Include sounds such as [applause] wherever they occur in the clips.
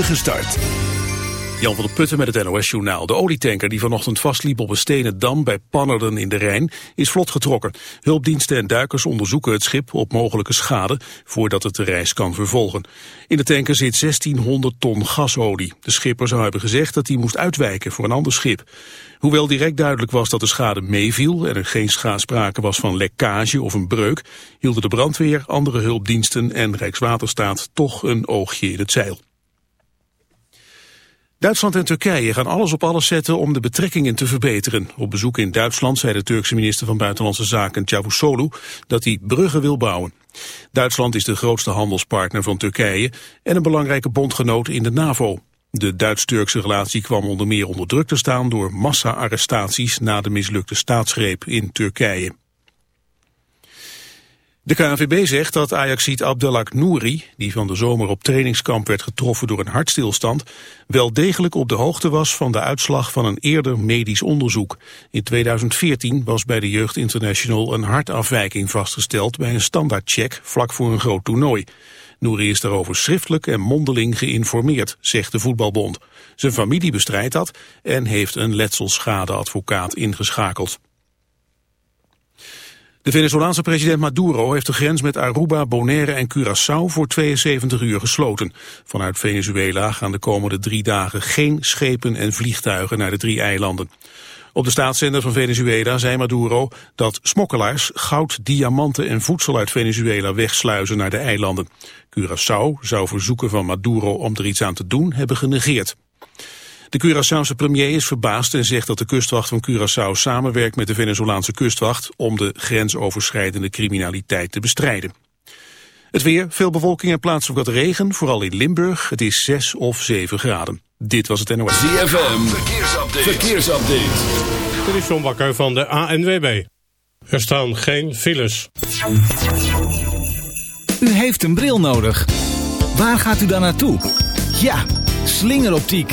start. Jan van der Putten met het NOS-journaal. De olietanker die vanochtend vastliep op een stenen dam bij Pannerden in de Rijn is vlot getrokken. Hulpdiensten en duikers onderzoeken het schip op mogelijke schade voordat het de reis kan vervolgen. In de tanker zit 1600 ton gasolie. De schipper zou hebben gezegd dat hij moest uitwijken voor een ander schip. Hoewel direct duidelijk was dat de schade meeviel en er geen sprake was van lekkage of een breuk, hielden de brandweer, andere hulpdiensten en Rijkswaterstaat toch een oogje in het zeil. Duitsland en Turkije gaan alles op alles zetten om de betrekkingen te verbeteren. Op bezoek in Duitsland zei de Turkse minister van Buitenlandse Zaken Cavusoglu dat hij bruggen wil bouwen. Duitsland is de grootste handelspartner van Turkije en een belangrijke bondgenoot in de NAVO. De Duits-Turkse relatie kwam onder meer onder druk te staan door massa-arrestaties na de mislukte staatsgreep in Turkije. De KNVB zegt dat Ajaxiet Abdelak Nouri, die van de zomer op trainingskamp werd getroffen door een hartstilstand, wel degelijk op de hoogte was van de uitslag van een eerder medisch onderzoek. In 2014 was bij de Jeugd International een hartafwijking vastgesteld bij een standaardcheck vlak voor een groot toernooi. Nouri is daarover schriftelijk en mondeling geïnformeerd, zegt de voetbalbond. Zijn familie bestrijdt dat en heeft een letselschadeadvocaat ingeschakeld. De Venezolaanse president Maduro heeft de grens met Aruba, Bonaire en Curaçao voor 72 uur gesloten. Vanuit Venezuela gaan de komende drie dagen geen schepen en vliegtuigen naar de drie eilanden. Op de staatszender van Venezuela zei Maduro dat smokkelaars goud, diamanten en voedsel uit Venezuela wegsluizen naar de eilanden. Curaçao zou verzoeken van Maduro om er iets aan te doen hebben genegeerd. De Curaçaose premier is verbaasd en zegt dat de kustwacht van Curaçao samenwerkt met de Venezolaanse kustwacht om de grensoverschrijdende criminaliteit te bestrijden. Het weer, veel bewolking en plaatselijk wat regen, vooral in Limburg. Het is 6 of 7 graden. Dit was het NOS. ZFM, verkeersupdate. verkeersupdate. Dit is John Bakker van de ANWB. Er staan geen files. U heeft een bril nodig. Waar gaat u dan naartoe? Ja, slingeroptiek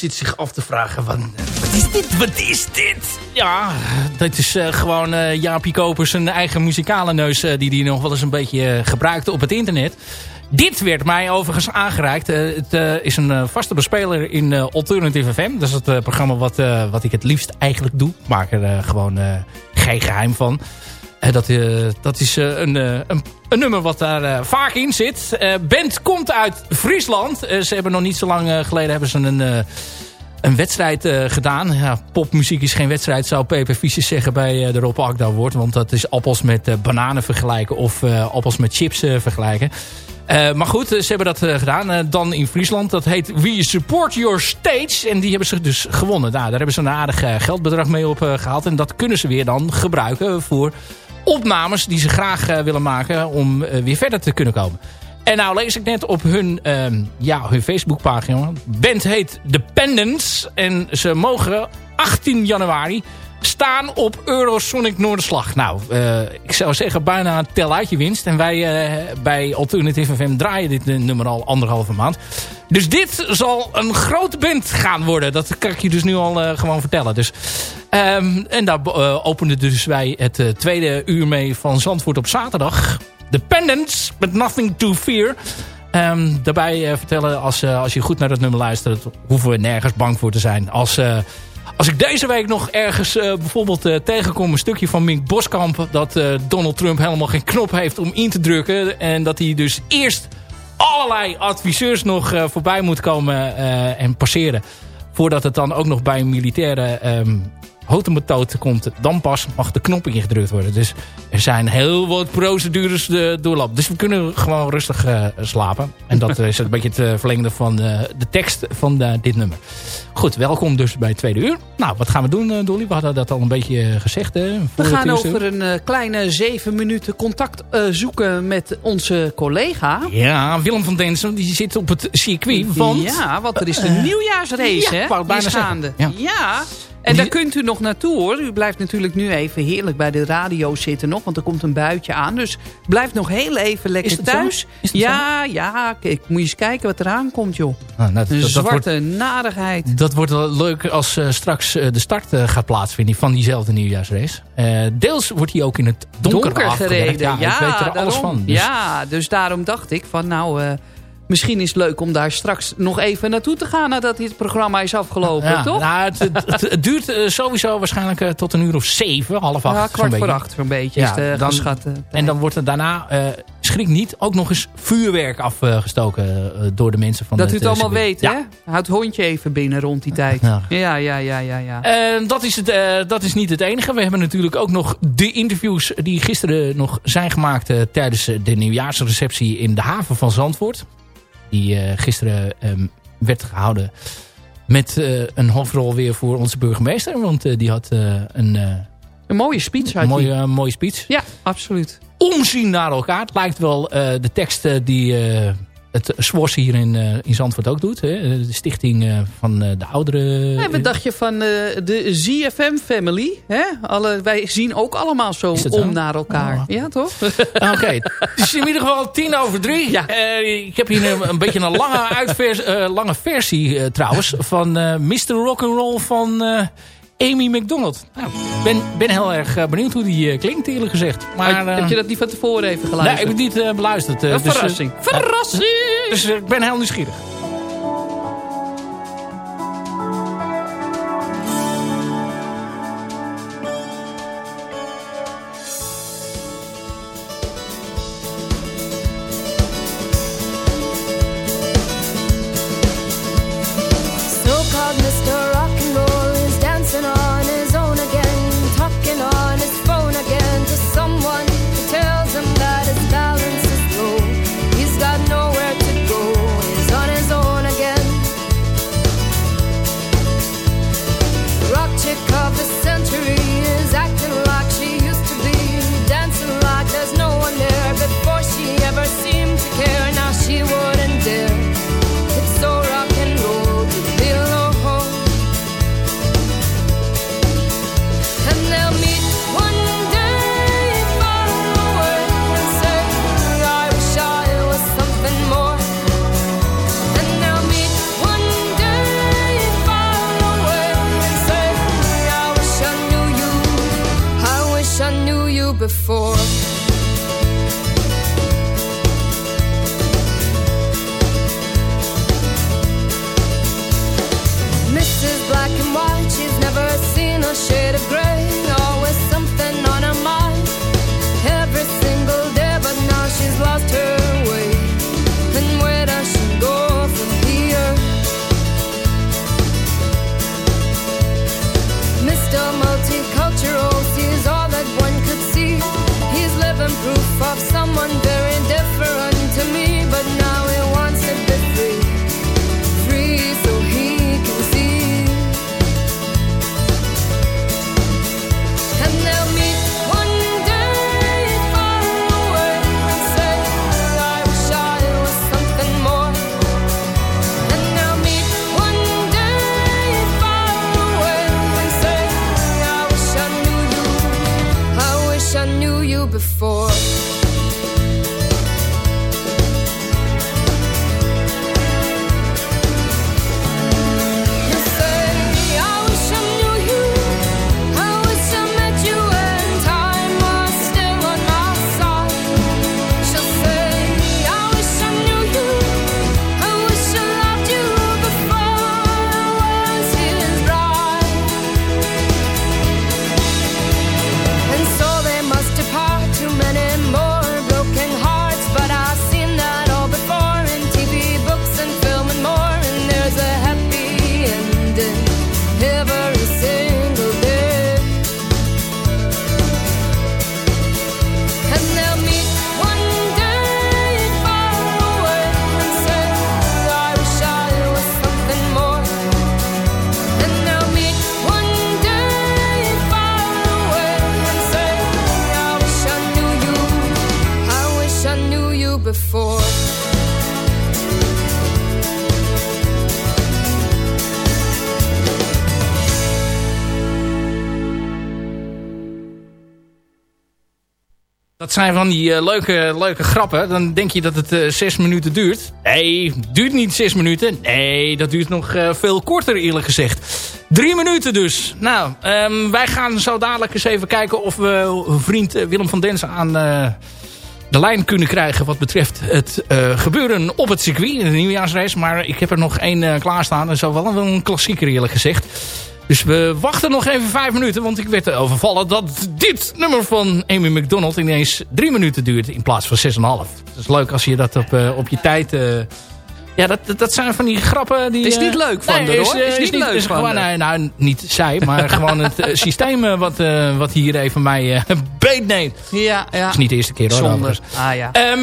Zit zich af te vragen, wat, wat is dit, wat is dit? Ja, dat is eh, gewoon eh Jaapie Koper zijn eigen muzikale neus... eh, die hij nog wel eens een beetje gebruikte op het internet. Dit werd mij overigens aangereikt. Het is een vaste bespeler in Alternative FM. Dat is het programma wat, wat ik het liefst eigenlijk doe. Ik maak er gewoon geen geheim van. Dat, dat is een, een, een nummer wat daar eh, vaak in zit. Eh band komt uit Friesland. Eh, ze hebben nog niet zo lang geleden hebben ze een, een wedstrijd gedaan. Ja, popmuziek is geen wedstrijd, zou Pepe Fiesjes zeggen bij de Rob woord. Want dat is appels met bananen vergelijken of appels met chips vergelijken. Maar goed, ze hebben dat gedaan. Dan in Friesland. Dat heet We Support Your Stage. En die hebben ze dus gewonnen. Nou, daar hebben ze een aardig geldbedrag mee opgehaald. en dat kunnen ze weer dan gebruiken voor opnames die ze graag eh, willen maken. Om eh, weer verder te kunnen komen. En nou lees ik net op hun, ehm, ja, hun Facebookpagina. Band heet Dependence. En ze mogen 18 januari staan op Eurosonic Noorderslag. Nou, eh, ik zou zeggen bijna een je winst. En wij eh, bij Alternative FM draaien dit eh, nummer al anderhalve maand. Dus dit zal een grote band gaan worden. Dat kan ik je dus nu al gewoon vertellen. Dus, ehm, en daar openden dus wij het tweede uur mee van Zandvoort op zaterdag. Dependence, but nothing to fear. Ehm, daarbij vertellen, als, als je goed naar dat nummer luistert... hoeven we nergens bang voor te zijn. Als, als ik deze week nog ergens eh, bijvoorbeeld eh, tegenkom... een stukje van Mink Boskamp... dat eh, Donald Trump helemaal geen knop heeft om in te drukken... en dat hij dus eerst allerlei adviseurs nog voorbij moet komen en passeren... voordat het dan ook nog bij een militaire... hotemethode komt, dan pas mag de knop ingedrukt worden. Dus er zijn heel wat procedures uh, doorlopen. Dus we kunnen gewoon rustig uh, slapen. En dat [laughs] is een beetje het uh, verlengde van de tekst van dit nummer. Goed, welkom dus bij het tweede uur. Nou, wat gaan we doen, Dolly? We hadden dat al een beetje gezegd. Hè, we gaan over een kleine zeven minuten contact zoeken met onze collega. Ja, Willem van Densen, die zit op het circuit. Want, ja, want er is de nieuwjaarsrace, ja, hè? Bijna gaande. Ja. ja. En daar kunt u nog naartoe hoor. U blijft natuurlijk nu even heerlijk bij de radio zitten nog. Want er komt een buitje aan. Dus blijf nog heel even lekker thuis. ja, zo? ja. Kijk, moet je eens kijken wat eraan komt joh. Ah, nou, dat, dat, zwarte wordt, nadigheid. Dat wordt wel leuk als uh, straks uh, de start uh, gaat plaatsvinden van diezelfde nieuwjaarsrace. deels wordt hij ook in het donker, donker gereden. Ja, ja, ik weet er daarom, alles van. Dus. Ja, dus daarom dacht ik van nou misschien is het leuk om daar straks nog even naartoe te gaan... nadat dit programma is afgelopen, ja, toch? Nou, het, het, het, duurt uh, sowieso waarschijnlijk uh, tot een uur of zeven, half acht. Ja, kwart voor acht zo'n beetje ja, is dan, geschat. Uh, en dan wordt er daarna, uh, schrik niet, ook nog eens vuurwerk afgestoken door de mensen van Dat het, u het allemaal weet, ja. hè? Houd het hondje even binnen rond die tijd. Ja, ja, ja, ja. ja, ja. dat, is het, dat is niet het enige. We hebben natuurlijk ook nog de interviews die gisteren nog zijn gemaakt... tijdens de nieuwjaarsreceptie in de haven van Zandvoort die uh, gisteren um, werd gehouden met uh, een hoofdrol weer voor onze burgemeester. Want uh, die had een... een mooie speech Een mooie, mooie speech. Ja, absoluut. Omzien naar elkaar. Het lijkt wel de tekst die het SWOS hier in, uh, in Zandvoort ook doet. Hè? De stichting uh, van uh, de ouderen. Ja, wat dacht je van de ZFM family? Hè? Alle, wij zien ook allemaal zo om zo? naar elkaar. Oh. Ja, toch? [laughs] Oké, okay. het is in ieder geval tien over drie. Ja. ik heb hier een, een beetje een lange, uitvers, lange versie trouwens. Van Mr. Rock'n'Roll van... Amy McDonald. Nou, ben, ben heel erg uh, benieuwd hoe die uh, klinkt eerlijk gezegd. Maar, uh, heb je dat niet van tevoren even geluisterd? Nee, ik heb het niet beluisterd. Dus, verrassing. verrassing! [laughs] dus ik ben heel nieuwsgierig. Van die eh, leuke, leuke grappen. Dan denk je dat het eh, zes minuten duurt. Nee, duurt niet zes minuten. Nee, dat duurt nog eh, veel korter eerlijk gezegd. Drie minuten dus. Nou, ehm, wij gaan zo dadelijk eens even kijken of we vriend Willem van Densen aan de lijn kunnen krijgen... wat betreft het gebeuren op het circuit in de nieuwjaarsrace. Maar ik heb er nog één klaarstaan. Dat is wel een klassieker eerlijk gezegd. Dus we wachten nog even vijf minuten, want ik werd overvallen dat dit nummer van Amy McDonald ineens drie minuten duurt in plaats van zes en een half. Het is leuk als je dat op, eh, op je tijd... eh, ja, dat, dat- zijn van die grappen die... Is eh, niet leuk van nee, is, hoor. eh, Is niet leuk is van gewoon, nee, nou, niet zij, maar [laughs] gewoon het eh, systeem eh, wat, eh, wat hier even mij eh [laughs] beet neemt. Ja, ja. Dat is niet de eerste keer hoor. Zonder. Ah ja. Ehm,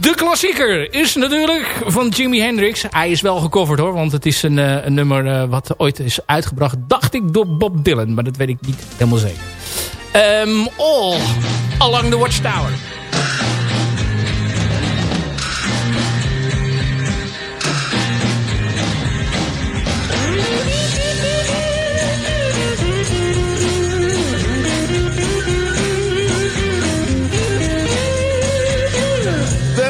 de klassieker is natuurlijk van Jimi Hendrix. Hij is wel gecoverd hoor, want het is een, eh, een nummer eh, wat ooit is uitgebracht, dacht ik, door Bob Dylan. Maar dat weet ik niet helemaal zeker. Ehm All Along the Watchtower.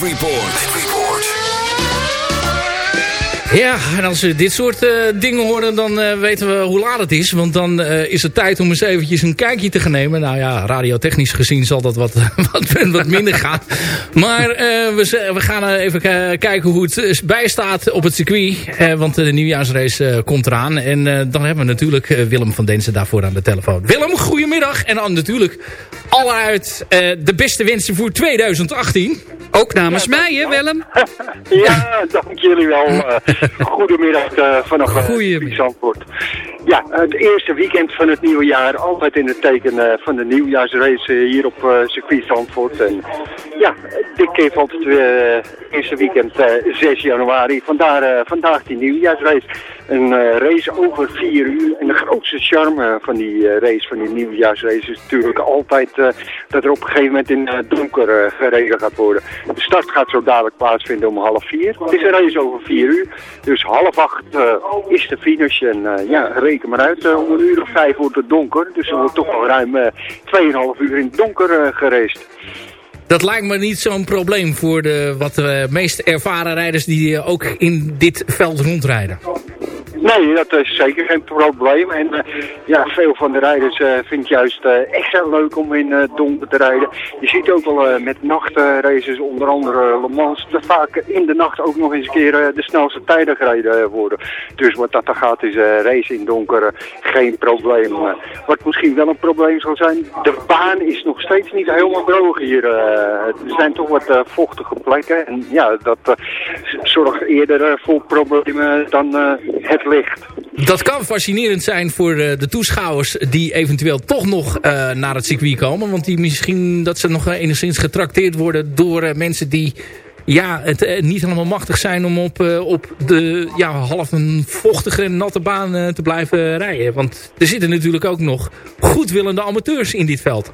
Report. Report. Ja, en als we dit soort eh, dingen horen, dan eh, weten we hoe laat het is. Want dan eh, is het tijd om eens eventjes een kijkje te gaan nemen. Nou ja, radiotechnisch gezien zal dat wat, [laughs] wat, wat minder gaan. Maar we, we gaan even kijken hoe het bijstaat op het circuit. Want de nieuwjaarsrace komt eraan. En dan hebben we natuurlijk Willem van Densen daarvoor aan de telefoon. Willem, goedemiddag. En dan natuurlijk alleruit eh, de beste wensen voor 2018. Ook namens mij, hè Willem? [laughs] Ja, dank jullie wel. Eh, goedemiddag eh, vanaf uh, Goedemiddag. Zandvoort. Ja, het eerste weekend van het nieuwe jaar. Altijd in het teken van de nieuwjaarsrace hier op eh, circuit Zandvoort. En ja, dit keer valt het weer eh, eerste weekend eh, 6 januari. Vandaar, vandaag die nieuwjaarsrace. Een eh, race over 4 uur. En de grootste charme van die eh, race, van die nieuwjaarsrace, is natuurlijk altijd eh, dat er op een gegeven moment in eh, donker eh, gereden gaat worden. De start gaat zo dadelijk plaatsvinden om half vier. Het is een race over 4 uur. Dus half acht eh, is de finish. En eh, ja, reken maar uit. eh, om een uur of vijf wordt het donker. Dus er wordt toch wel ruim eh 2,5 uur in het donker eh geraced. Dat lijkt me niet zo'n probleem voor de wat eh, meest ervaren rijders die eh, ook in dit veld rondrijden. Nee, dat is zeker geen probleem. En eh, ja, veel van de rijders eh vindt juist eh, extra leuk om in donker te rijden. Je ziet ook wel met nachtraces, onder andere Le Mans, dat vaak in de nacht ook nog eens een keer de snelste tijden gereden worden. Dus wat dat dan gaat is race in donker geen probleem. Wat misschien wel een probleem zal zijn, de baan is nog steeds niet helemaal droog hier. er zijn toch wat vochtige plekken. En ja, dat zorgt eerder voor problemen dan het Dat kan fascinerend zijn voor eh, de toeschouwers die eventueel toch nog eh, naar het circuit komen. Want die misschien dat ze nog enigszins getrakteerd worden door eh, mensen die ja, het niet helemaal machtig zijn om op, op de ja, half een vochtige natte baan te blijven rijden. Want er zitten natuurlijk ook nog goedwillende amateurs in dit veld.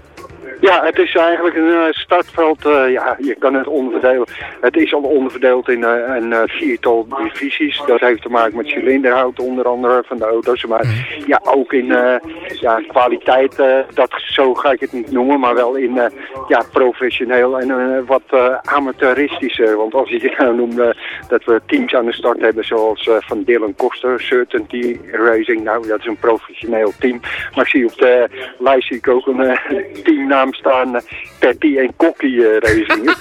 Ja, het is eigenlijk een eh, startveld. eh, ja, je kan het onderverdelen. Het is al onderverdeeld in eh, een viertal divisies. Dat heeft te maken met cilinderhout onder andere van de auto's. Maar ja, ook in ja, kwaliteit, dat, zo ga ik het niet noemen. Maar wel in ja, professioneel en wat amateuristischer. Want als je [laughs] nou noemde dat we teams aan de start hebben zoals van Dylan Koster, Certainty Racing. Nou, dat is een professioneel team. Maar ik zie op de lijst zie ik ook een teamnaam staan. eh, Patty [laughs] en Kokkie eh, Racing.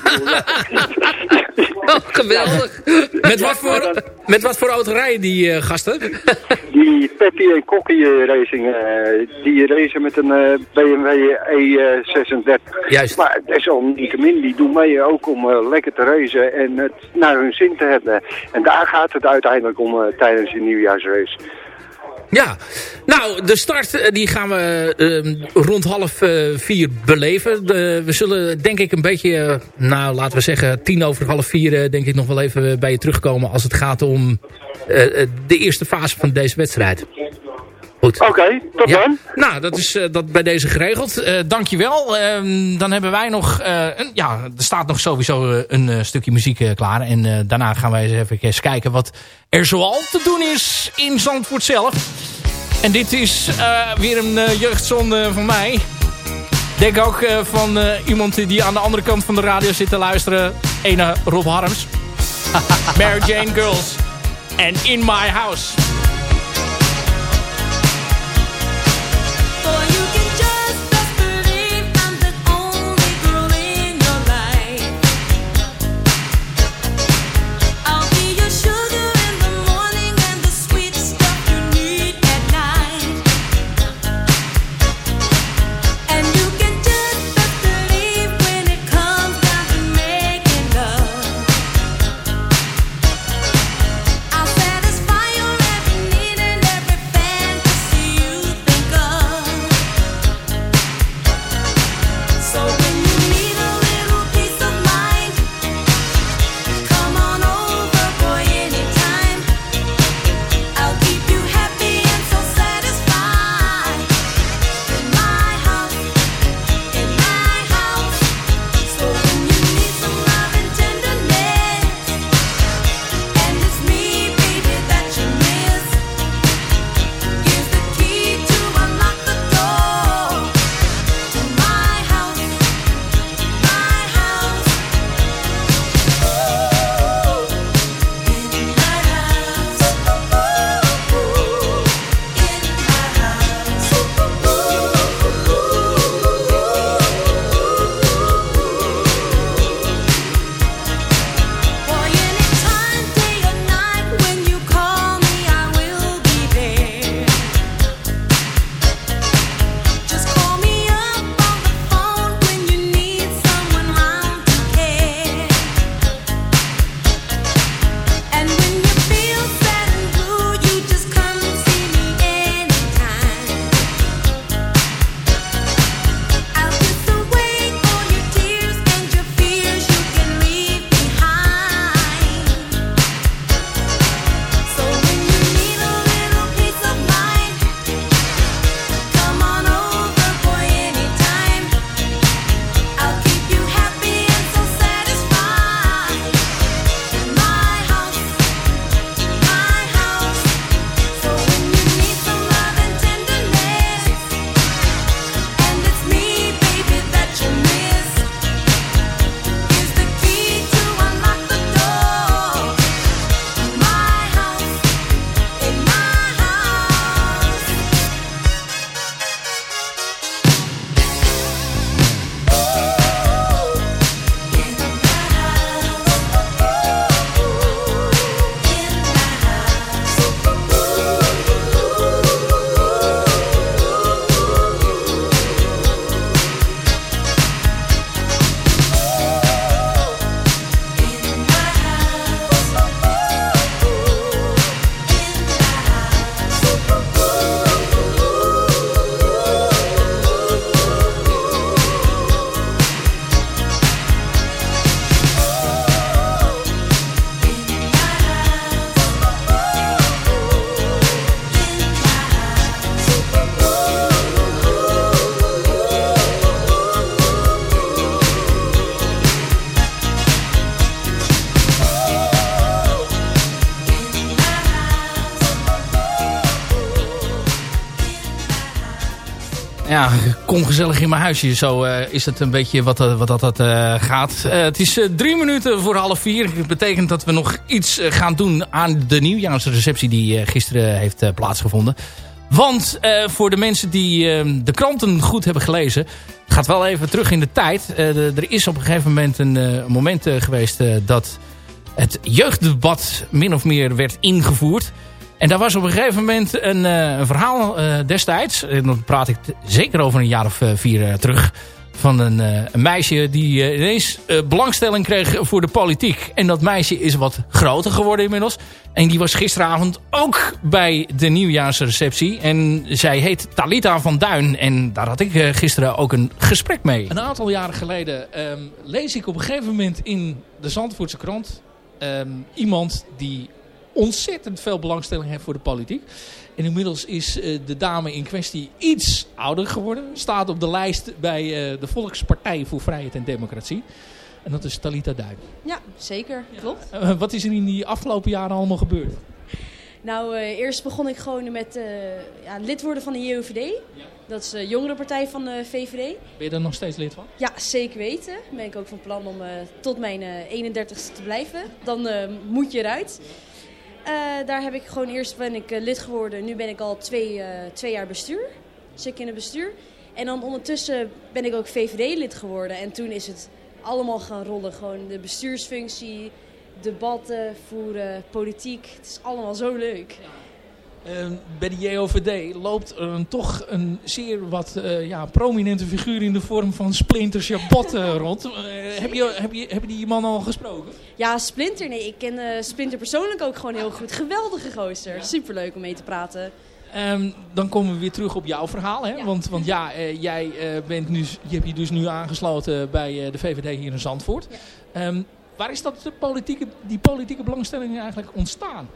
Oh, geweldig. Met wat voor, met wat voor auto rijden die eh, gasten? Die Patty en Kokkie Racing, die racen met een BMW E36. Juist. Maar desalniettemin, die doen mee ook om lekker te racen en het naar hun zin te hebben. En daar gaat het uiteindelijk om tijdens de nieuwjaarsrace. Ja, nou, de start eh, die gaan we eh, rond half eh, vier beleven. We zullen denk ik een beetje, eh, nou laten we zeggen tien over half vier... denk ik nog wel even bij je terugkomen als het gaat om de eerste fase van deze wedstrijd. Goed. Oké, tot Ja. dan. Nou, dat is eh, dat bij deze geregeld. Eh dankjewel. Ehm, dan hebben wij nog... eh, een, ja, er staat nog sowieso een eh, stukje muziek eh, klaar. En eh, daarna gaan wij eens even eens kijken wat er zoal te doen is in Zandvoort zelf. En dit is eh, weer een jeugdzonde van mij. Denk ook eh, van eh, iemand die aan de andere kant van de radio zit te luisteren. Ene Rob Harms. [laughs] Mary Jane Girls. En In My House. Gezellig in mijn huisje. Zo eh, is het een beetje wat, eh, wat dat, dat eh, gaat. Het is drie minuten voor half vier. Dat betekent dat we nog iets gaan doen aan de nieuwjaarsreceptie die gisteren heeft plaatsgevonden. Want voor de mensen die eh, de kranten goed hebben gelezen... gaat wel even terug in de tijd. Er is op een gegeven moment een moment geweest dat het jeugddebat min of meer werd ingevoerd. En daar was op een gegeven moment een, eh, een verhaal eh, destijds. En dan praat ik zeker over een jaar of eh, vier terug. Van een, een meisje die ineens belangstelling kreeg voor de politiek. En dat meisje is wat groter geworden inmiddels. En die was gisteravond ook bij de nieuwjaarsreceptie. En zij heet Talita van Duin. En daar had ik gisteren ook een gesprek mee. Een aantal jaren geleden ehm, lees ik op een gegeven moment in de Zandvoortse krant... ehm, iemand die ontzettend veel belangstelling heeft voor de politiek. En inmiddels is eh, de dame in kwestie iets ouder geworden. Staat op de lijst bij eh, de Volkspartij voor Vrijheid en Democratie. En dat is Talita Duin. Ja, zeker. Klopt. Eh, wat is er in die afgelopen jaren allemaal gebeurd? Nou, eerst begon ik gewoon met ja, lid worden van de JOVD. Dat is de jongerenpartij van de VVD. Ben je daar nog steeds lid van? Ja, zeker weten. Ben ik ook van plan om tot mijn eh 31ste te blijven. Dan moet je eruit. Eh, daar heb ik gewoon eerst ben ik eh, lid geworden. Nu ben ik al twee, eh, twee jaar bestuur. Zit ik in het bestuur. En dan ondertussen ben ik ook VVD-lid geworden. En toen is het allemaal gaan rollen. Gewoon de bestuursfunctie, debatten voeren, politiek. Het is allemaal zo leuk. Eh, bij de JOVD loopt er een, toch een zeer wat eh, ja, prominente figuur in de vorm van Splinter Chabot eh, rond. Eh, heb, je, heb, je, heb je die man al gesproken? Ja, Splinter. Nee, ik ken Splinter persoonlijk ook gewoon heel goed. Geweldige gozer. Superleuk om mee te praten. Ehm, dan komen we weer terug op jouw verhaal. Hè? Want, want ja, jij eh, bent nu, je hebt je dus nu aangesloten bij de VVD hier in Zandvoort. Ehm, waar is dat de politieke, die politieke belangstelling eigenlijk ontstaan?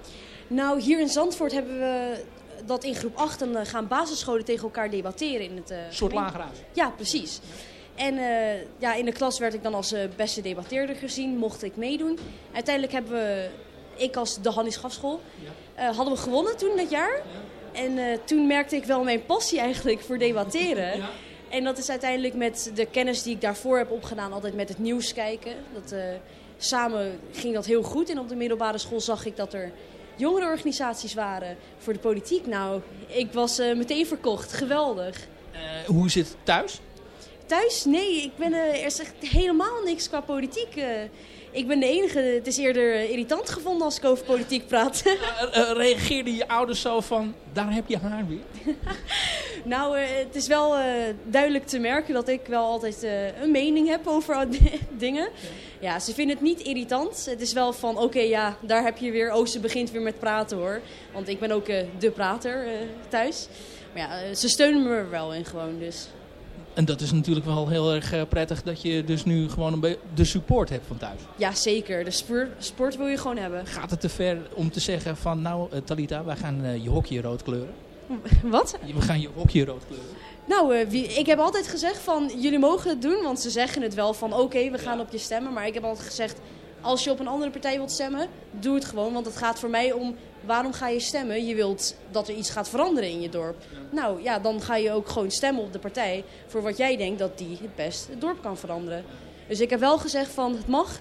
Nou, hier in Zandvoort hebben we dat in groep 8 dan eh, gaan basisscholen tegen elkaar debatteren. In het, eh, Een soort lagerhuis. Ja, precies. En eh, ja, in de klas werd ik dan als eh, beste debatteerder gezien, mocht ik meedoen. Uiteindelijk hebben we, ik als de Hannie Schafschool, eh, hadden we gewonnen toen dat jaar. En eh, toen merkte ik wel mijn passie eigenlijk voor debatteren. En dat is uiteindelijk met de kennis die ik daarvoor heb opgedaan, altijd met het nieuws kijken. Dat, eh, samen ging dat heel goed. En op de middelbare school zag ik dat er jongerenorganisaties waren voor de politiek. Nou, ik was eh, meteen verkocht. Geweldig. Eh, hoe is het thuis? Thuis? Nee, ik ben, eh, er is echt helemaal niks qua politiek. ik ben de enige. Het is eerder irritant gevonden als ik over politiek praat. [laughs] Reageerden je ouders zo van, daar heb je haar weer? [laughs] nou, het is wel duidelijk te merken dat ik wel altijd een mening heb over [laughs] dingen. Ja, ze vinden het niet irritant. Het is wel van, oké, ja, daar heb je weer. Oh, ze begint weer met praten hoor. Want ik ben ook eh, de prater eh, thuis. Maar ja, eh, ze steunen me er wel in gewoon, dus... En dat is natuurlijk wel heel erg prettig dat je dus nu gewoon een de support hebt van thuis. Ja, zeker. De sport, sport wil je gewoon hebben. Gaat het te ver om te zeggen van, nou Talita, wij gaan je hokje rood kleuren? [laughs] Wat? We gaan je hokje rood kleuren. Nou, eh, wie, ik heb altijd gezegd van jullie mogen het doen, want ze zeggen het wel van oké, we gaan op je stemmen. Maar ik heb altijd gezegd, als je op een andere partij wilt stemmen, doe het gewoon. Want het gaat voor mij om waarom ga je stemmen? Je wilt dat er iets gaat veranderen in je dorp. Nou ja, dan ga je ook gewoon stemmen op de partij voor wat jij denkt dat die het best het dorp kan veranderen. Dus ik heb wel gezegd van het mag.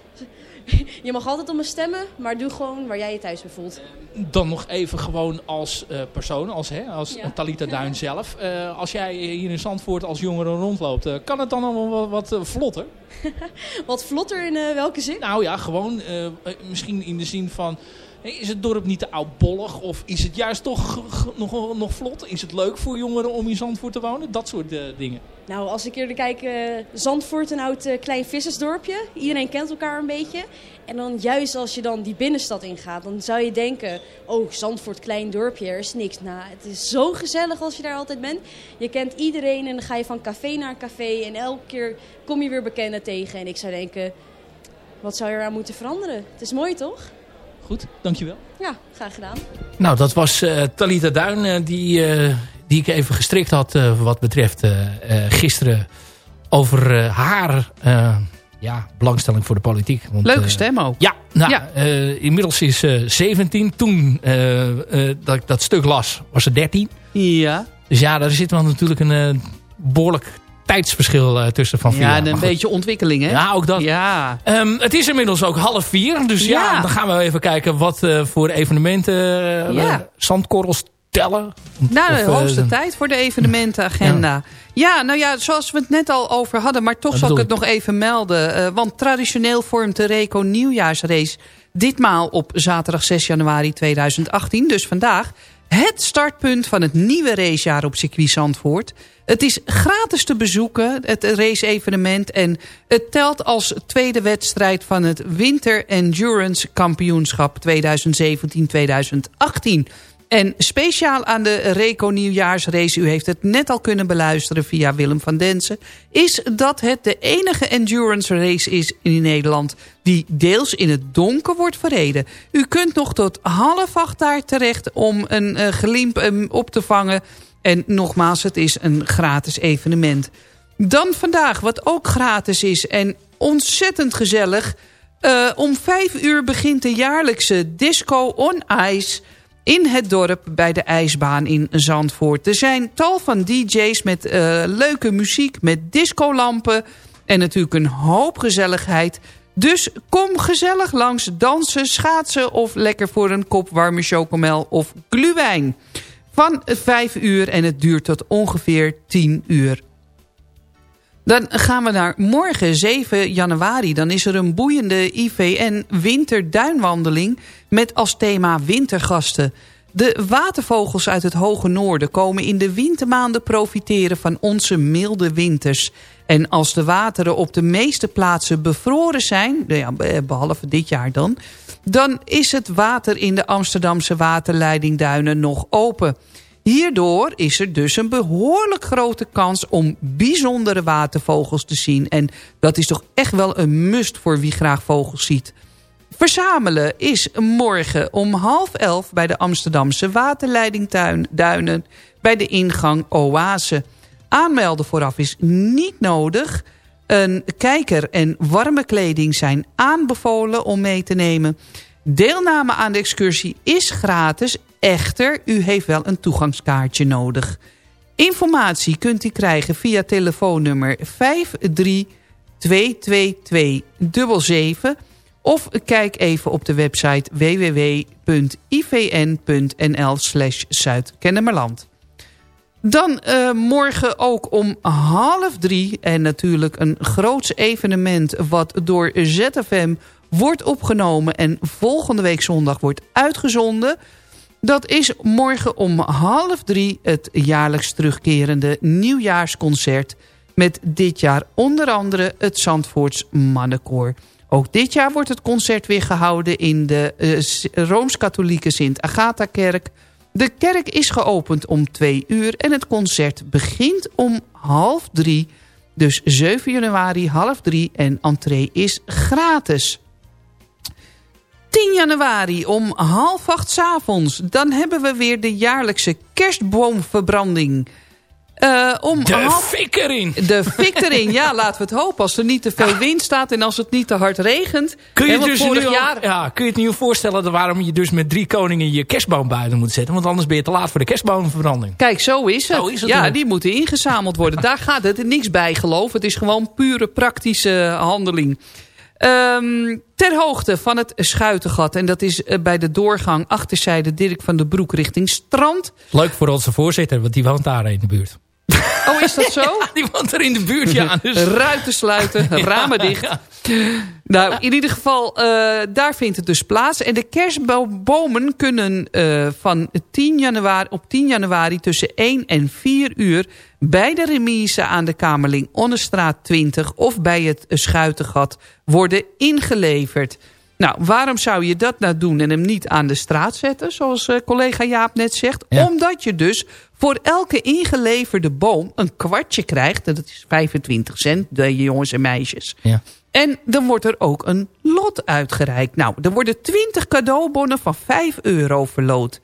[laughs] Je mag altijd om me stemmen, maar doe gewoon waar jij je thuis bij voelt. Dan nog even gewoon als eh, persoon, als, hè, als Ja. Talita Duin zelf. Eh, als jij hier in Zandvoort als jongere rondloopt, eh, kan het dan allemaal wat, wat vlotter? [laughs] Wat vlotter in welke zin? Nou ja, gewoon misschien in de zin van... Is het dorp niet te oudbollig? Of is het juist toch nog, nog vlot? Is het leuk voor jongeren om in Zandvoort te wonen? Dat soort eh, dingen. Nou, als ik eerder kijk, eh, Zandvoort, een oud eh, klein vissersdorpje. Iedereen kent elkaar een beetje. En dan juist als je dan die binnenstad ingaat, dan zou je denken... Oh, Zandvoort, klein dorpje, er is niks. Nou, het is zo gezellig als je daar altijd bent. Je kent iedereen en dan ga je van café naar café. En elke keer kom je weer bekenden tegen. En ik zou denken, wat zou er aan moeten veranderen? Het is mooi, toch? Goed, dankjewel. Ja, graag gedaan. Nou, dat was eh, Talita Duin eh, die, eh, die ik even gestrikt had eh, wat betreft eh, eh, gisteren over haar eh, ja, belangstelling voor de politiek. Want, Leuke stem ook. Ja, nou, Ja. eh, inmiddels is ze 17. Toen eh, eh, dat ik dat stuk las, was ze 13. Ja. Dus ja, daar zit wel natuurlijk een, eh, behoorlijk tijdsverschil eh, tussen van vier Ja, en een beetje ontwikkeling, hè? Ja, ook dat. Ja. Ehm, het is inmiddels ook half vier. Dus ja, Ja. dan gaan we even kijken wat eh, voor evenementen uh, Ja. zandkorrels tellen. Nou, de eh, hoogste tijd voor de evenementenagenda. Ja. nou ja, zoals we het net al over hadden. Maar toch Dat zal ik het nog even melden. eh, want traditioneel vormt de Reco nieuwjaarsrace... ditmaal op zaterdag 6 januari 2018, dus vandaag... het startpunt van het nieuwe racejaar op circuit Zandvoort. Het is gratis te bezoeken, het race-evenement... en het telt als tweede wedstrijd van het Winter Endurance Kampioenschap 2017-2018... En speciaal aan de Reco Nieuwjaarsrace, u heeft het net al kunnen beluisteren via Willem van Densen... is dat het de enige endurance race is in Nederland die deels in het donker wordt verreden. U kunt nog tot half acht daar terecht om een uh, glimp um, op te vangen. En nogmaals, het is een gratis evenement. Dan vandaag, wat ook gratis is en ontzettend gezellig... Uh, om vijf uur begint de jaarlijkse Disco on Ice in het dorp bij de ijsbaan in Zandvoort. Er zijn tal van dj's met uh, leuke muziek, met discolampen... en natuurlijk een hoop gezelligheid. Dus kom gezellig langs dansen, schaatsen... of lekker voor een kop warme chocomel of gluwijn. Van vijf uur en het duurt tot ongeveer 10 uur. Dan gaan we naar morgen 7 januari. Dan is er een boeiende IVN winterduinwandeling met als thema wintergasten. De watervogels uit het hoge noorden komen in de wintermaanden profiteren van onze milde winters. En als de wateren op de meeste plaatsen bevroren zijn, ja, behalve dit jaar dan... dan is het water in de Amsterdamse waterleidingduinen nog open. Hierdoor is er dus een behoorlijk grote kans om bijzondere watervogels te zien. En dat is toch echt wel een must voor wie graag vogels ziet. Verzamelen is morgen om half elf bij de Amsterdamse waterleidingduinen... bij de ingang Oase. Aanmelden vooraf is niet nodig. Een kijker en warme kleding zijn aanbevolen om mee te nemen. Deelname aan de excursie is gratis Echter, u heeft wel een toegangskaartje nodig. Informatie kunt u krijgen via telefoonnummer 5322277 of kijk even op de website www.ivn.nl slash Zuid-Kennemerland. Dan uh, morgen ook om half drie en natuurlijk een groots evenement wat door ZFM wordt opgenomen en volgende week zondag wordt uitgezonden... Dat is morgen om half drie het jaarlijks terugkerende nieuwjaarsconcert... met dit jaar onder andere het Zandvoorts Mannenkoor. Ook dit jaar wordt het concert weer gehouden in de uh, Rooms-Katholieke Sint-Agatha-kerk. De kerk is geopend om twee uur en het concert begint om half drie. Dus 7 januari half drie en entree is gratis. 10 januari om half acht 's avonds. Dan hebben we weer de jaarlijkse kerstboomverbranding. Uh, om de half... fik erin. De fik erin, ja, laten we het hopen. Als er niet te veel wind staat en als het niet te hard regent. Kun je, Hè, want dus nu jaar... ja, kun je het nu voorstellen waarom je dus met drie koningen je kerstboom buiten moet zetten? Want anders ben je te laat voor de kerstboomverbranding. Kijk, zo is het. Zo is het ja, die moeten ingezameld worden. Daar gaat het niks bij, geloof. Het is gewoon pure praktische handeling. Um, ter hoogte van het Schuitengat. En dat is uh, bij de doorgang achterzijde Dirk van den Broek richting Strand. Leuk voor onze voorzitter, want die woont daar in de buurt. Oh, is dat zo? [laughs] ja, die woont er in de buurt, ja. [laughs] Dus... Ruiten sluiten, [laughs] ramen dicht. Nou, in ieder geval, uh, daar vindt het dus plaats. En de kerstbomen kunnen uh, van 10 januari, op 10 januari tussen 1 en 4 uur... bij de remise aan de Kamerling Onnestraat 20... of bij het Schuitengat worden ingeleverd. Nou, waarom zou je dat nou doen en hem niet aan de straat zetten... zoals uh, collega Jaap net zegt? Ja. Omdat je dus voor elke ingeleverde boom een kwartje krijgt. En dat is 25 cent, de jongens en meisjes. Ja. En dan wordt er ook een lot uitgereikt. Nou, er worden 20 cadeaubonnen van 5 euro verloot.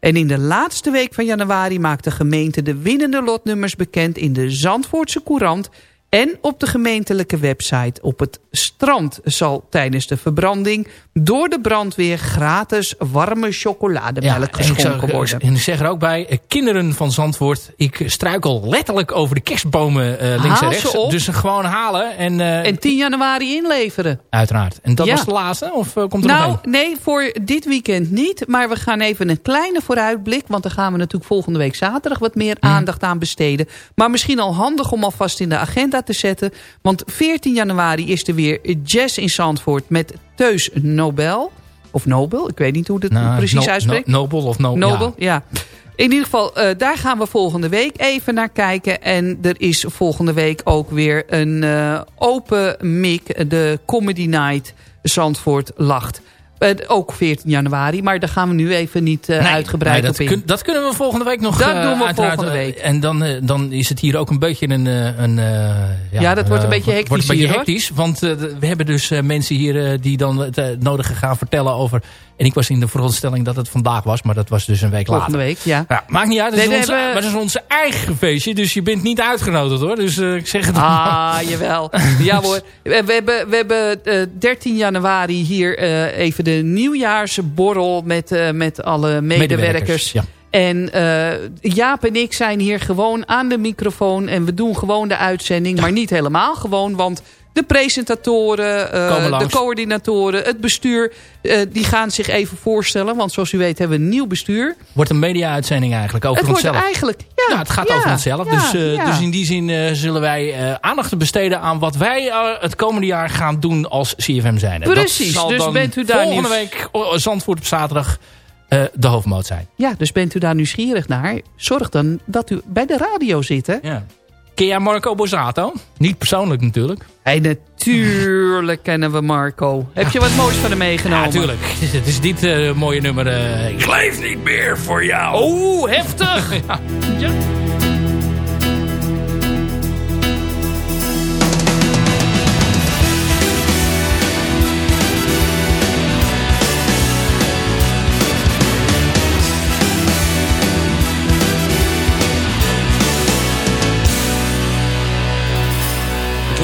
En in de laatste week van januari maakt de gemeente de winnende lotnummers bekend in de Zandvoortse Courant... En op de gemeentelijke website op het strand zal tijdens de verbranding... door de brandweer gratis warme chocolademelk ik, geschonken worden. en ik zeg er ook bij, eh, kinderen van Zandvoort. Ik struikel letterlijk over de kerstbomen eh, links Haal en ze rechts. op. Dus ze gewoon halen. En, eh, En 10 januari inleveren. uiteraard. En dat Ja. was de laatste? Of komt er nog Nou, één? nee, voor dit weekend niet. Maar we gaan even een kleine vooruitblik. Want daar gaan we natuurlijk volgende week zaterdag wat meer Mhm. aandacht aan besteden. Maar misschien al handig om alvast in de agenda te zetten. Want 14 januari is er weer jazz in Zandvoort met Teus Nobel. Of Nobel, ik weet niet hoe het Nou, precies no- uitspreekt. no- Nobel of no, Nobel, ja. ja. In ieder geval, eh, daar gaan we volgende week even naar kijken. En er is volgende week ook weer een eh, open mic. De Comedy Night Zandvoort Lacht. Eh, ook 14 januari, maar daar gaan we nu even niet Nee, uitgebreid nee, op dat, in. kun- dat kunnen we volgende week nog Dat eh, doen we volgende week. En dan, dan is het hier ook een beetje een... een eh, Ja, dat wordt een beetje wordt hectisch een beetje hoor. hectisch, want we hebben dus mensen hier die dan het nodige gaan vertellen over... En ik was in de veronderstelling dat het vandaag was, maar dat was dus een week Volgende later. week, ja. Ja, maakt niet uit, het Nee, is, onze, hebben- maar het is onze eigen feestje, dus je bent niet uitgenodigd hoor. Dus ik zeg het Ah, jawel. Ja hoor. [laughs] We, we hebben, we hebben eh, 13 januari hier even de nieuwjaarsborrel met, eh, met alle medewerkers. ja. En eh, Jaap en ik zijn hier gewoon aan de microfoon. En we doen gewoon de uitzending. Maar niet helemaal gewoon. Want de presentatoren, eh, de coördinatoren, het bestuur... eh, die gaan zich even voorstellen. Want zoals u weet hebben we een nieuw bestuur. Wordt een media-uitzending eigenlijk over het wordt onszelf. eigenlijk... Ja, Ja, het gaat ja, over onszelf. ja, dus, eh, dus in die zin zullen wij aandacht besteden aan wat wij het komende jaar gaan doen als CFM zijn. Precies, Dat zal dus dan bent u daar volgende week Zandvoort op zaterdag de hoofdmoot zijn. Ja, dus bent u daar nieuwsgierig naar? Zorg dan dat u bij de radio zit, hè? Ja. Ken jij Marco Borsato? Niet persoonlijk natuurlijk. Hey, natuurlijk kennen we Marco. Heb je wat moois van hem meegenomen? Ja, natuurlijk. Het is, het is dit eh, mooie nummer. eh, ik leef niet meer voor jou. Oeh, heftig! [laughs] Ja.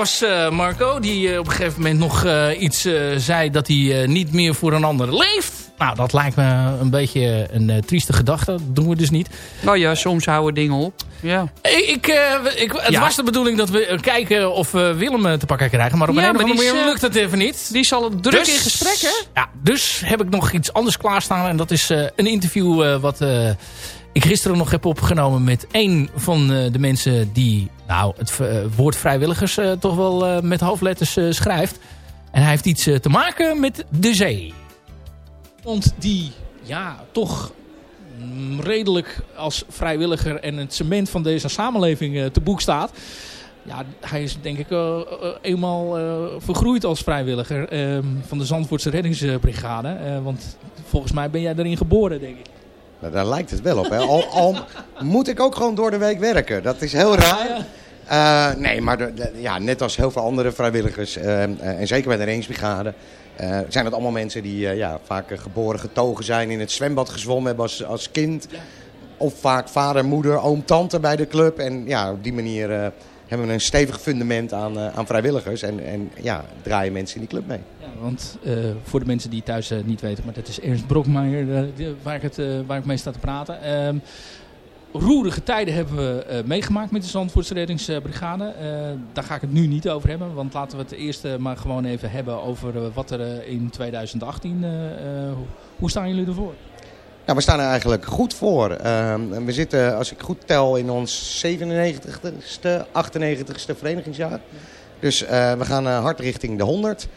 Was eh, Marco. Die eh, op een gegeven moment nog eh, iets zei dat hij niet meer voor een ander leeft. Nou, dat lijkt me een beetje een trieste gedachte. Dat doen we dus niet. Nou ja, soms houden dingen op. Ja. Ik, ik, ik, het Ja. was de bedoeling dat we kijken of we Willem te pakken krijgen. Maar op een, Ja, andere manier lukt het even niet. Die zal druk Dus- in gesprek, hè? Ja, dus heb ik nog iets anders klaarstaan. En dat is een interview wat ik gisteren nog heb opgenomen met een van eh, de mensen die nou, het eh, woord vrijwilligers eh, toch wel met hoofdletters schrijft. En hij heeft iets te maken met de zee. Want die ja, toch mm, redelijk als vrijwilliger en het cement van deze samenleving te boek staat. Ja, hij is denk ik eenmaal vergroeid als vrijwilliger eh, van de Zandvoortse reddingsbrigade. Want volgens mij ben jij erin geboren, denk ik. Nou, daar lijkt het wel op. Hè. Al, al moet ik ook gewoon door de week werken. Dat is heel raar. Eh, nee, maar de- de- ja, net als heel veel andere vrijwilligers, eh, eh, en zeker bij de reddingsbrigade, eh, zijn het allemaal mensen die ja, vaak geboren getogen zijn, in het zwembad gezwommen hebben als, als kind. Of vaak vader, moeder, oom, tante bij de club. En ja, op die manier hebben we een stevig fundament aan, aan vrijwilligers. En, en ja, draaien mensen in die club mee. Want eh, voor de mensen die thuis eh, niet weten, maar dat is Ernst Brokmeijer eh, waar, ik het, waar ik mee sta te praten. Ehm, roerige tijden hebben we meegemaakt met de Zandvoortse reddingsbrigade. Eh, daar ga ik het nu niet over hebben, want laten we het eerst maar gewoon even hebben over wat er in 2018, eh, eh, hoe- staan jullie ervoor? Nou, we staan er eigenlijk goed voor. Ehm, we zitten, als ik goed tel, in ons 97ste, 98ste verenigingsjaar. Dus we gaan hard richting de 100.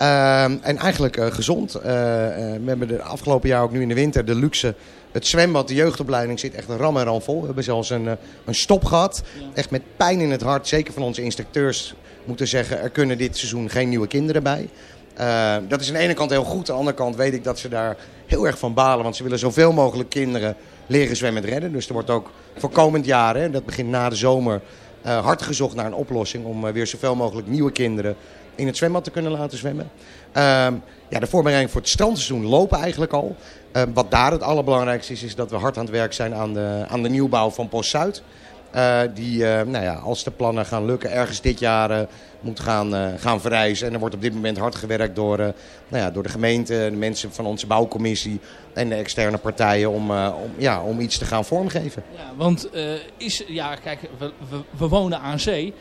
Ehm, en eigenlijk eh, gezond. Eh, eh, we hebben de afgelopen jaar ook nu in de winter de luxe. Het zwembad, de jeugdopleiding zit echt ram en ram vol. We hebben zelfs een, een stop gehad. Echt met pijn in het hart. Zeker van onze instructeurs moeten zeggen... er kunnen dit seizoen geen nieuwe kinderen bij. Eh, dat is aan de ene kant heel goed. Aan de andere kant weet ik dat ze daar heel erg van balen. Want ze willen zoveel mogelijk kinderen leren zwemmen en redden. Dus er wordt ook voor komend jaar, hè, dat begint na de zomer, hard gezocht naar een oplossing. Om weer zoveel mogelijk nieuwe kinderen in het zwembad te kunnen laten zwemmen. Ehm, ja, de voorbereidingen voor het strandseizoen lopen eigenlijk al. Ehm, wat daar het allerbelangrijkste is, is dat we hard aan het werk zijn aan de, aan de nieuwbouw van Post Zuid. Eh, die, eh, nou ja, als de plannen gaan lukken, ergens dit jaar eh, moet gaan, gaan verrijzen. En er wordt op dit moment hard gewerkt door, nou ja, door de gemeente, de mensen van onze bouwcommissie en de externe partijen om, om, ja, om iets te gaan vormgeven. Ja, want is, ja, kijk, we, we wonen aan zee.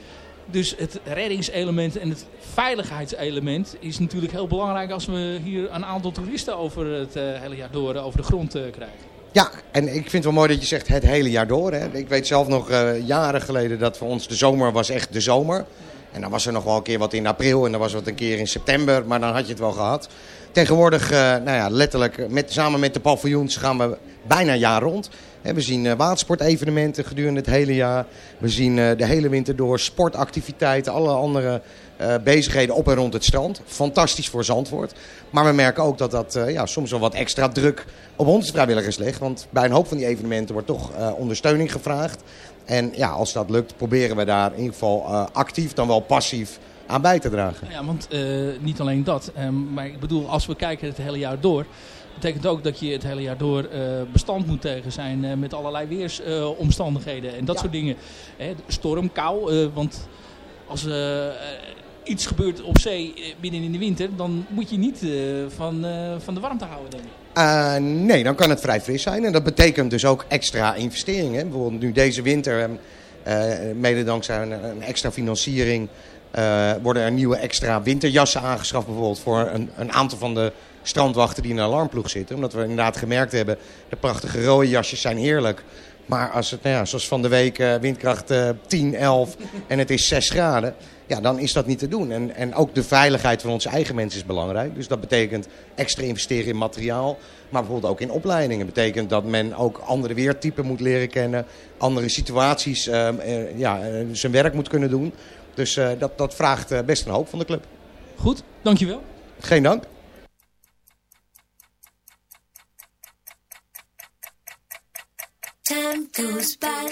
Dus het reddingselement en het veiligheidselement is natuurlijk heel belangrijk als we hier een aantal toeristen over het eh, hele jaar door eh, over de grond eh, krijgen. Ja, en ik vind het wel mooi dat je zegt het hele jaar door. Hè. Ik weet zelf nog jaren geleden dat voor ons de zomer was echt de zomer. En dan was er nog wel een keer wat in april en dan was wat een keer in september, maar dan had je het wel gehad. Tegenwoordig, eh, nou ja, letterlijk, met, samen met de paviljoens gaan we bijna jaar rond. We zien eh, watersportevenementen gedurende het hele jaar. We zien eh, de hele winter door sportactiviteiten, alle andere bezigheden op en rond het strand. Fantastisch voor Zandvoort. Maar we merken ook dat dat ja, soms wel wat extra druk op onze vrijwilligers legt. Want bij een hoop van die evenementen wordt toch ondersteuning gevraagd. En ja, als dat lukt, proberen we daar in ieder geval eh, actief dan wel passief aan bij te dragen. Ja, want eh, niet alleen dat. ehm, maar ik bedoel, als we kijken het hele jaar door... betekent ook dat je het hele jaar door eh, bestand moet tegen zijn... met allerlei weersomstandigheden en dat soort dingen. Hè, storm, kou, want als iets gebeurt op zee midden in de winter... dan moet je niet van, van de warmte houden, denk ik. Uh, nee, dan kan het vrij fris zijn. En dat betekent dus ook extra investeringen. Bijvoorbeeld nu deze winter, uh, mede dankzij een, extra financiering... Uh, worden er nieuwe extra winterjassen aangeschaft. Bijvoorbeeld voor een, een, aantal van de strandwachten die in een alarmploeg zitten. Omdat we inderdaad gemerkt hebben, de prachtige rode jasjes zijn heerlijk. Maar als het, nou ja, zoals van de week, windkracht uh, 10, 11 en het is 6 graden... Ja, dan is dat niet te doen. En, en ook de veiligheid van onze eigen mensen is belangrijk. Dus dat betekent extra investeren in materiaal. Maar bijvoorbeeld ook in opleidingen. Dat betekent dat men ook andere weertypen moet leren kennen. Andere situaties uh, uh, ja, uh, zijn werk moet kunnen doen. Dus dat, dat vraagt best een hoop van de club. Goed, dankjewel. Geen dank. Time goes by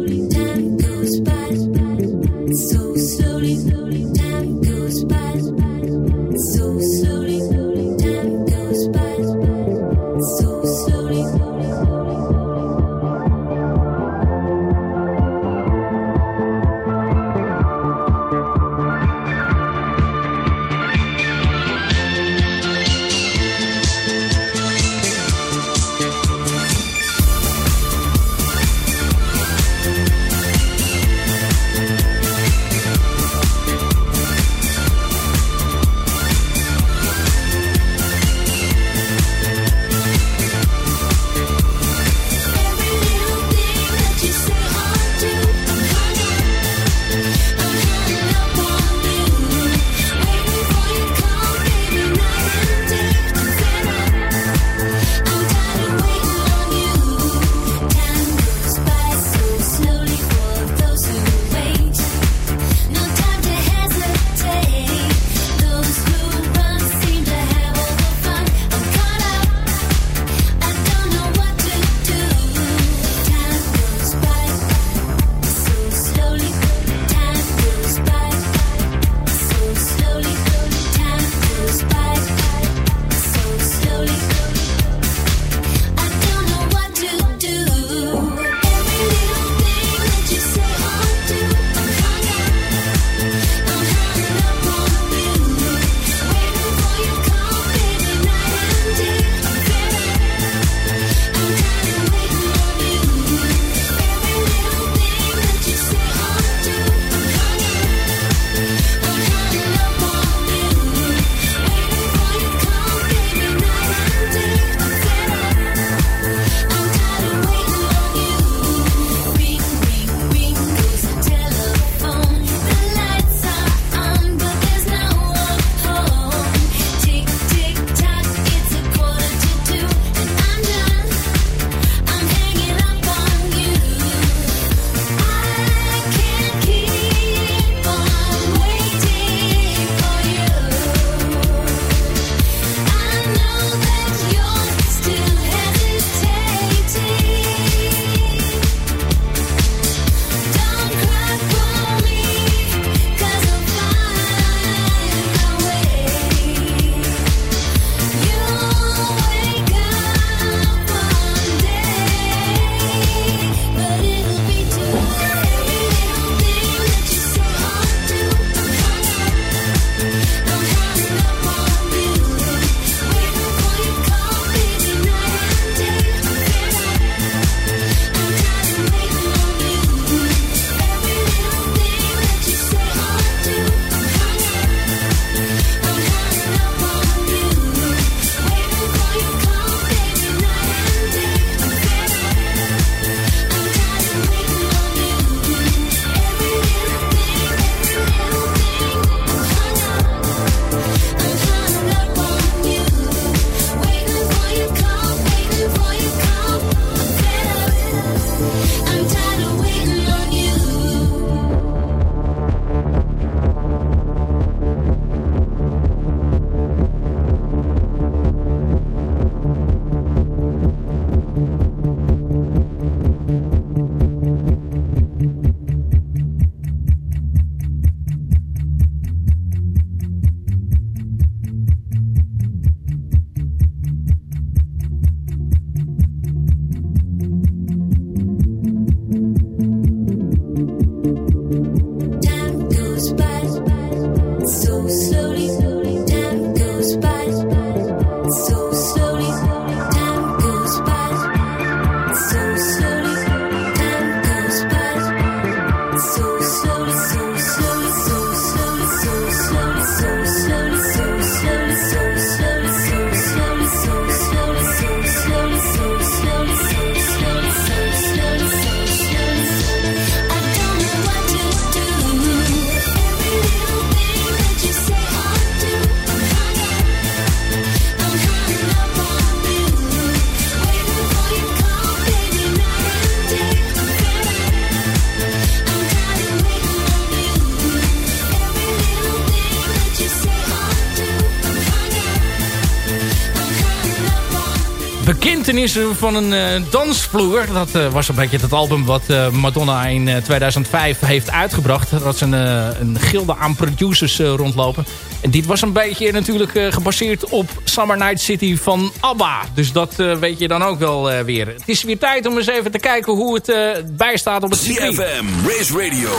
Bekentenissen van een eh, dansvloer. Dat eh, was een beetje het album wat eh, Madonna in eh, 2005 heeft uitgebracht. Dat ze een, eh, een gilde aan producers eh, rondlopen. En dit was een beetje natuurlijk eh, gebaseerd op Summer Night City van ABBA. Dus dat eh, weet je dan ook wel eh, weer. Het is weer tijd om eens even te kijken hoe het eh bijstaat op het circuit. CFM, Race Radio,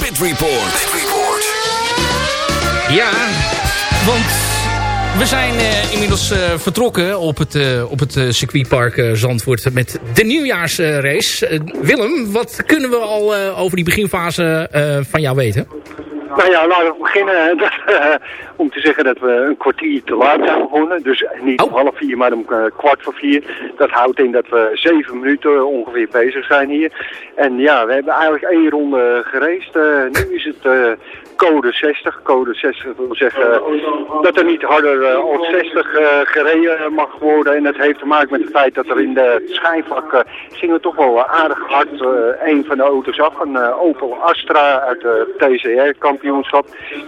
Pit Report. Ja, want we zijn eh, inmiddels eh, vertrokken op het, eh, op het circuitpark Zandvoort met de nieuwjaarsrace. Willem, wat kunnen we al over die beginfase van jou weten? Nou ja, laten we beginnen [laughs] dat, eh, om te zeggen dat we een kwartier te laat zijn begonnen. Dus niet om half vier, maar om eh, kwart voor vier. Dat houdt in dat we zeven minuten ongeveer bezig zijn hier. En ja, we hebben eigenlijk één ronde gereisd. Eh, nu is het code 60. Code 60 wil zeggen dat er niet harder als 60 eh, gereden mag worden. En dat heeft te maken met het feit dat er in de schijnvlak eh, gingen toch wel aardig hard een van de auto's af. Een Opel Astra uit de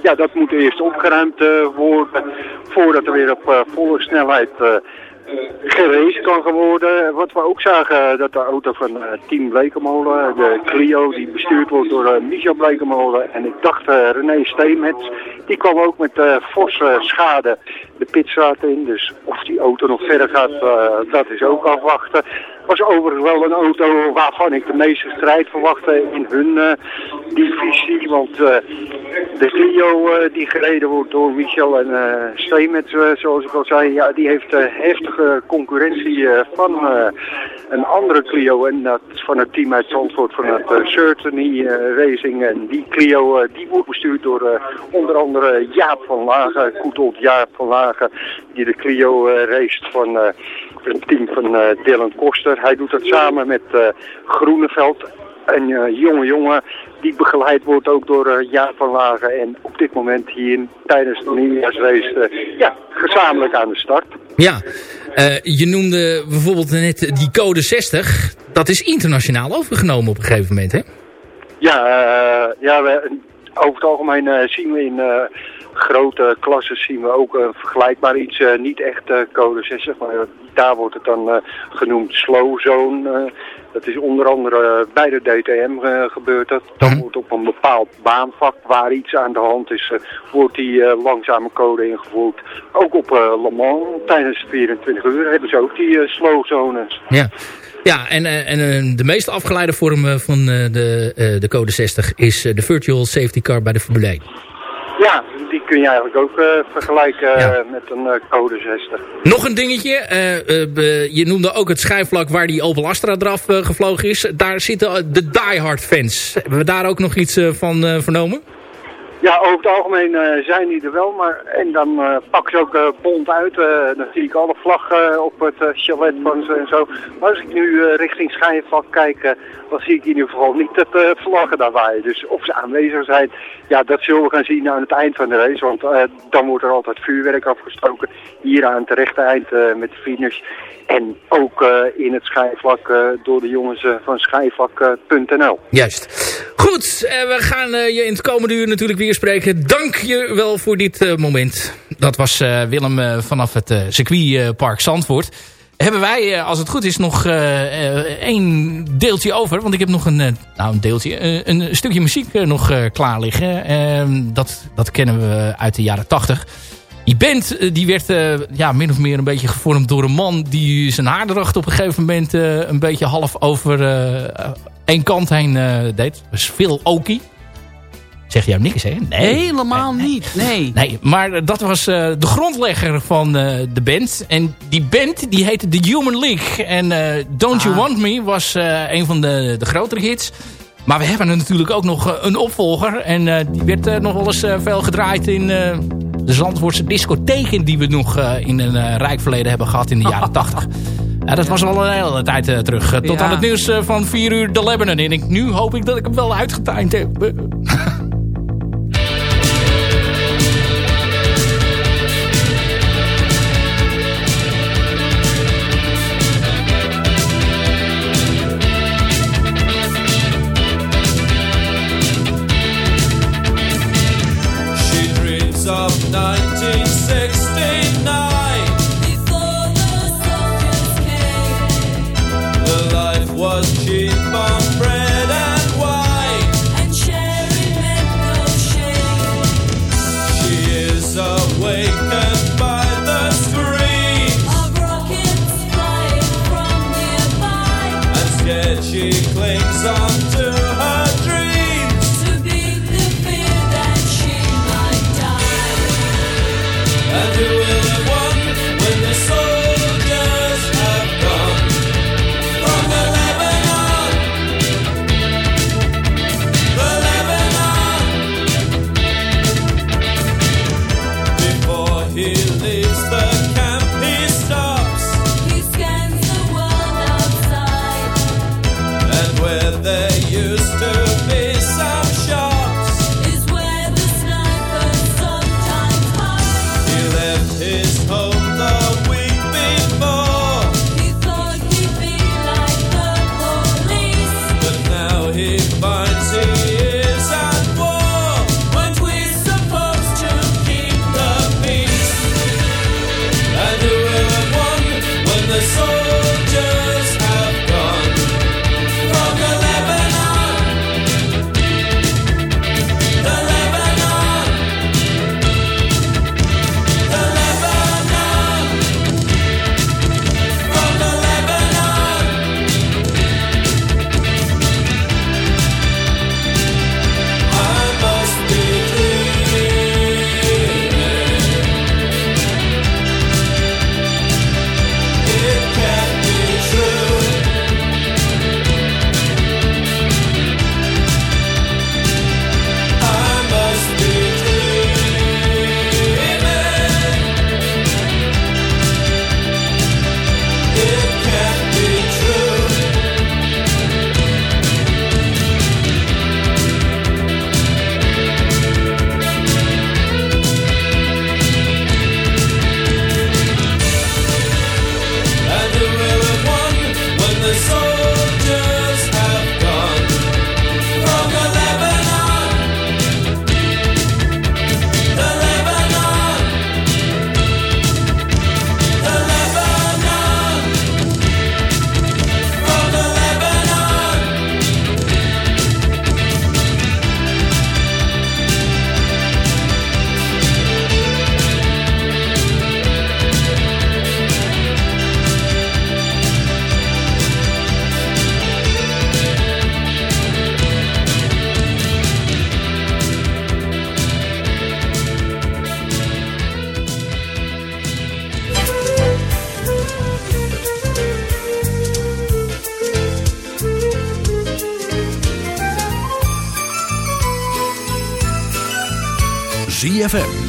Ja, dat moet eerst opgeruimd eh, worden voordat er weer op eh, volle snelheid... eh, geraced kan worden. Wat we ook zagen, dat de auto van Team Blekemolen, de Clio, die bestuurd wordt door Michel Blekemolen en ik dacht René Steemets, die kwam ook met forse schade de pitstraat in. Dus of die auto nog verder gaat, dat is ook afwachten. Was overigens wel een auto waarvan ik de meeste strijd verwachtte in hun eh, divisie. Want eh, de Clio eh, die gereden wordt door Michel en Steemets, zoals ik al zei, ja, die heeft heftige concurrentie van een andere Clio. En dat van het team uit Zandvoort, van het Certainty Racing. En die Clio die wordt bestuurd door onder andere Jaap van Lagen, Koetelt Jaap van Lagen, die de Clio race van een team van eh, Dylan Koster. Hij doet dat samen met eh, Groeneveld. Een eh, jonge jongen die begeleid wordt ook door Jaap van Lagen. En op dit moment hier tijdens de nieuwjaarsrace eh, ja, gezamenlijk aan de start. Ja, je noemde bijvoorbeeld net die code 60. Dat is internationaal overgenomen op een gegeven moment, hè? Ja, ja we, over het algemeen zien we in grote klassen zien we ook een vergelijkbaar iets. eh, niet echt eh, code 60, maar daar wordt het dan eh, genoemd slow zone. eh. dat is onder andere bij de DTM eh, gebeurd. Dat, dan wordt op een bepaald baanvak waar iets aan de hand is, eh, wordt die eh, langzame code ingevoerd. Ook op eh, Le Mans tijdens de 24 uur hebben ze ook die eh, slow zones. Ja. Ja, en, eh, en eh, de meest afgeleide vorm eh, van eh, de, eh, de code 60 is eh, de virtual safety car bij de Formule 1. Ja, die kun je eigenlijk ook eh, vergelijken eh, met een eh, code 60. Nog een dingetje. je noemde ook het schijfvlak waar die Opel Astra eraf gevlogen is. Daar zitten de diehard fans. Hebben we daar ook nog iets van vernomen? Ja, over het algemeen eh, zijn die er wel, maar en dan eh pakken ze ook eh, bont uit. dan zie ik alle vlaggen op het chalet van en zo. Maar als ik nu richting Schijnvlak kijk, dan zie ik in ieder geval niet dat vlaggen daar waaien. Dus of ze aanwezig zijn, ja, dat zullen we gaan zien aan het eind van de race. Want dan wordt er altijd vuurwerk afgestoken. Hier aan het rechte eind met de finish. En ook in het schijfvlak eh, door de jongens van schijfvlak.nl. Juist. Goed, we gaan je in het komende uur natuurlijk weer spreken. Dank je wel voor dit eh, moment. Dat was eh, Willem eh, vanaf het circuitpark Zandvoort. Hebben wij, als het goed is, nog één deeltje over. Want ik heb nog een, nou een deeltje, een stukje muziek nog klaar liggen. Ehm, dat, dat kennen we uit de jaren tachtig. Die band die werd ja, min of meer een beetje gevormd door een man... die zijn haardracht op een gegeven moment een beetje half over één kant heen deed. Dat was Phil Oki. Zeg jou niks, hè? Nee. Helemaal niet, nee. Nee, maar dat was eh, de grondlegger van eh, de band. En die band die heette The Human League. En eh, Don't You Ah. Want Me was een van de, de grotere hits. Maar we hebben er natuurlijk ook nog een opvolger. En die werd nog wel eens veel gedraaid in de Zandvoortse discotheken... die we nog in een rijk verleden hebben gehad in de jaren [laughs] 80. Ja, dat was al een hele tijd terug. Tot Ja. aan het nieuws van 4 uur de Lebanon. En ik, nu hoop ik dat ik hem wel uitgetimed heb. [laughs]